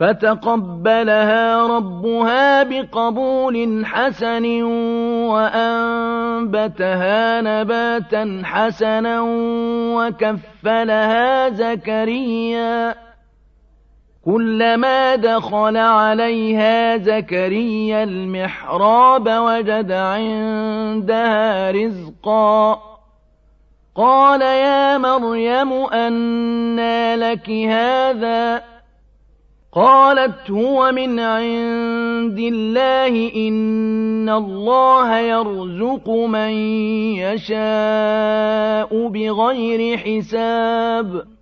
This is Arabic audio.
فَتَقَبَّلَهَا رَبُّهَا بِقَبُولٍ حَسَنٍ وَأَنبَتَهَا نَبَاتًا حَسَنًا وَكَفَّلَهَا زَكَرِيَّا ۖ. كُلَّمَا دَخَلَ عَلَيْهَا زَكَرِيَّا الْمِحْرَابَ وَجَدَ عِندَهَا رِزْقًا. قَالَ يَا مَرْيَمُ أَنَّىٰ لَكِ هَٰذَا ۖ؟ قَالَتْ هُوَ مِنْ عِندِ اللَّهِ ۖ إِنَّ اللَّهَ يَرْزُقُ مَن يَشَاءُ بِغَيْرِ حِسَابٍ.